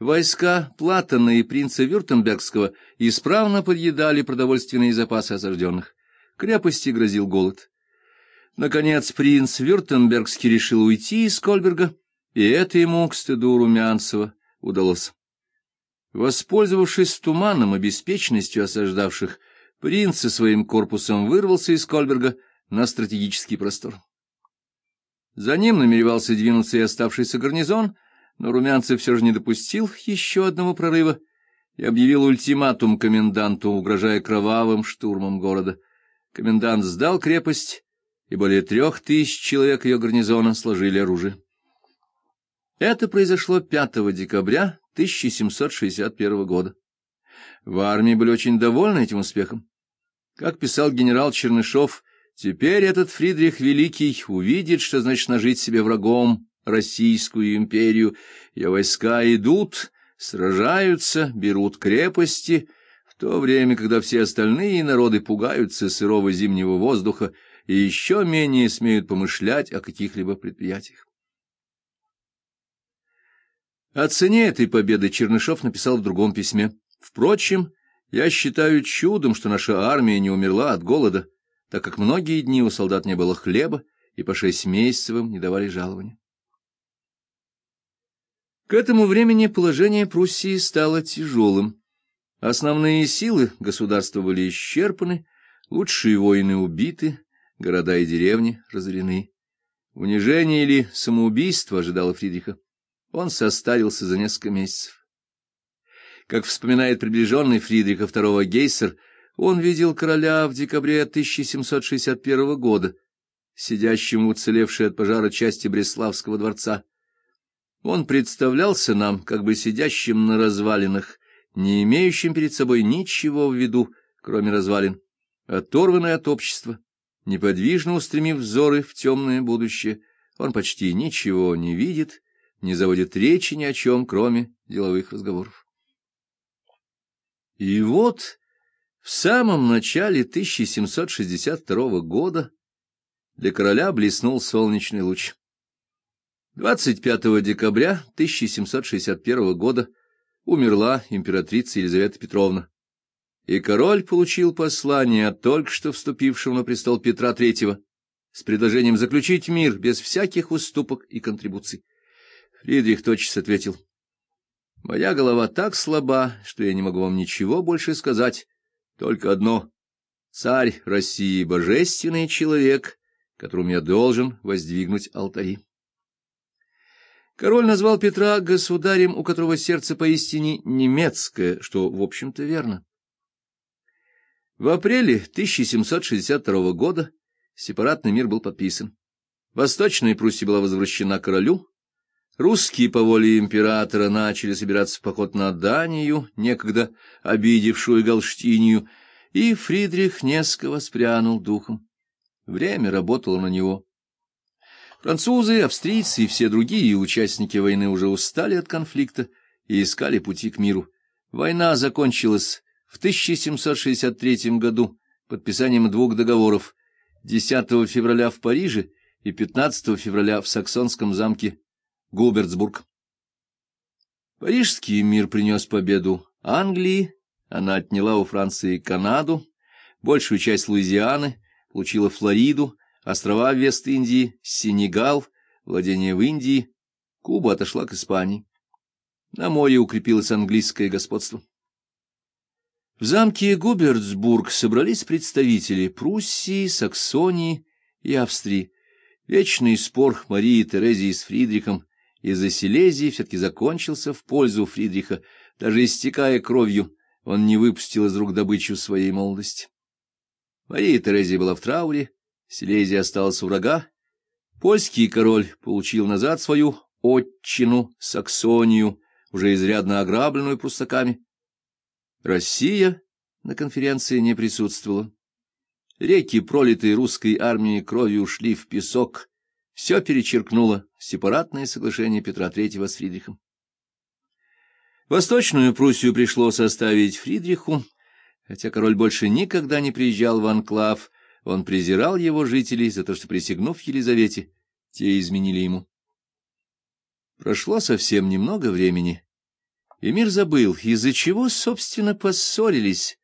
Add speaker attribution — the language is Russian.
Speaker 1: Войска Платона и принца Вюртембергского исправно подъедали продовольственные запасы осажденных. Крепости грозил голод. Наконец принц Вюртембергский решил уйти из Кольберга, и это ему, к стыду Румянцева, удалось. Воспользовавшись туманом и беспечностью осаждавших, принц со своим корпусом вырвался из Кольберга на стратегический простор. За ним намеревался двинуться и оставшийся гарнизон, но Румянцев все же не допустил еще одного прорыва и объявил ультиматум коменданту, угрожая кровавым штурмом города. Комендант сдал крепость, и более трех тысяч человек ее гарнизона сложили оружие. Это произошло 5 декабря 1761 года. В армии были очень довольны этим успехом. Как писал генерал Чернышов, теперь этот Фридрих Великий увидит, что значит нажить себе врагом Российскую империю. Ее войска идут, сражаются, берут крепости, в то время, когда все остальные народы пугаются сырого зимнего воздуха и еще менее смеют помышлять о каких-либо предприятиях. О цене этой победы Чернышов написал в другом письме. Впрочем, я считаю чудом, что наша армия не умерла от голода, так как многие дни у солдат не было хлеба, и по шесть месяцев не давали жалования. К этому времени положение Пруссии стало тяжелым. Основные силы государства были исчерпаны, лучшие воины убиты, города и деревни разорены. Унижение или самоубийство ожидало Фридриха он состарился за несколько месяцев. Как вспоминает приближенный Фридриха II Гейсер, он видел короля в декабре 1761 года, сидящим уцелевшей от пожара части Бреславского дворца. Он представлялся нам как бы сидящим на развалинах, не имеющим перед собой ничего в виду, кроме развалин, оторванный от общества, неподвижно устремив взоры в темное будущее, он почти ничего не видит не заводит речи ни о чем, кроме деловых разговоров. И вот в самом начале 1762 года для короля блеснул солнечный луч. 25 декабря 1761 года умерла императрица Елизавета Петровна, и король получил послание от только что вступившего на престол Петра III с предложением заключить мир без всяких уступок и контрибуций. Фридрих тотчас ответил. — Моя голова так слаба, что я не могу вам ничего больше сказать. Только одно. Царь России — божественный человек, которому я должен воздвигнуть алтари. Король назвал Петра государем, у которого сердце поистине немецкое, что, в общем-то, верно. В апреле 1762 года сепаратный мир был подписан. Восточная Пруссия была возвращена королю, Русские по воле императора начали собираться в поход на Данию, некогда обидевшую Галштинию, и Фридрих несколько воспрянул духом. Время работало на него. Французы, австрийцы и все другие участники войны уже устали от конфликта и искали пути к миру. Война закончилась в 1763 году подписанием двух договоров 10 февраля в Париже и 15 февраля в Саксонском замке Губертсбург. Парижский мир принес победу Англии, она отняла у Франции Канаду, большую часть Луизианы, получила Флориду, острова Вест-Индии, Сенегал, владение в Индии, Куба отошла к Испании. На море укрепилось английское господство. В замке Губертсбург собрались представители Пруссии, Саксонии и Австрии. Вечный спор Марии Терезии с Фридрихом из-за Силезии все-таки закончился в пользу Фридриха. Даже истекая кровью, он не выпустил из рук добычу своей молодости. Мария Терезия была в трауре, Силезия осталась у врага. Польский король получил назад свою отчину, Саксонию, уже изрядно ограбленную пруссаками. Россия на конференции не присутствовала. Реки, пролитые русской армией кровью, ушли в песок, все перечеркнуло сепаратное соглашение Петра III с Фридрихом. Восточную Пруссию пришлось оставить Фридриху, хотя король больше никогда не приезжал в Анклав, он презирал его жителей за то, что, присягнув Елизавете, те изменили ему. Прошло совсем немного времени, Эмир забыл, из-за чего, собственно, поссорились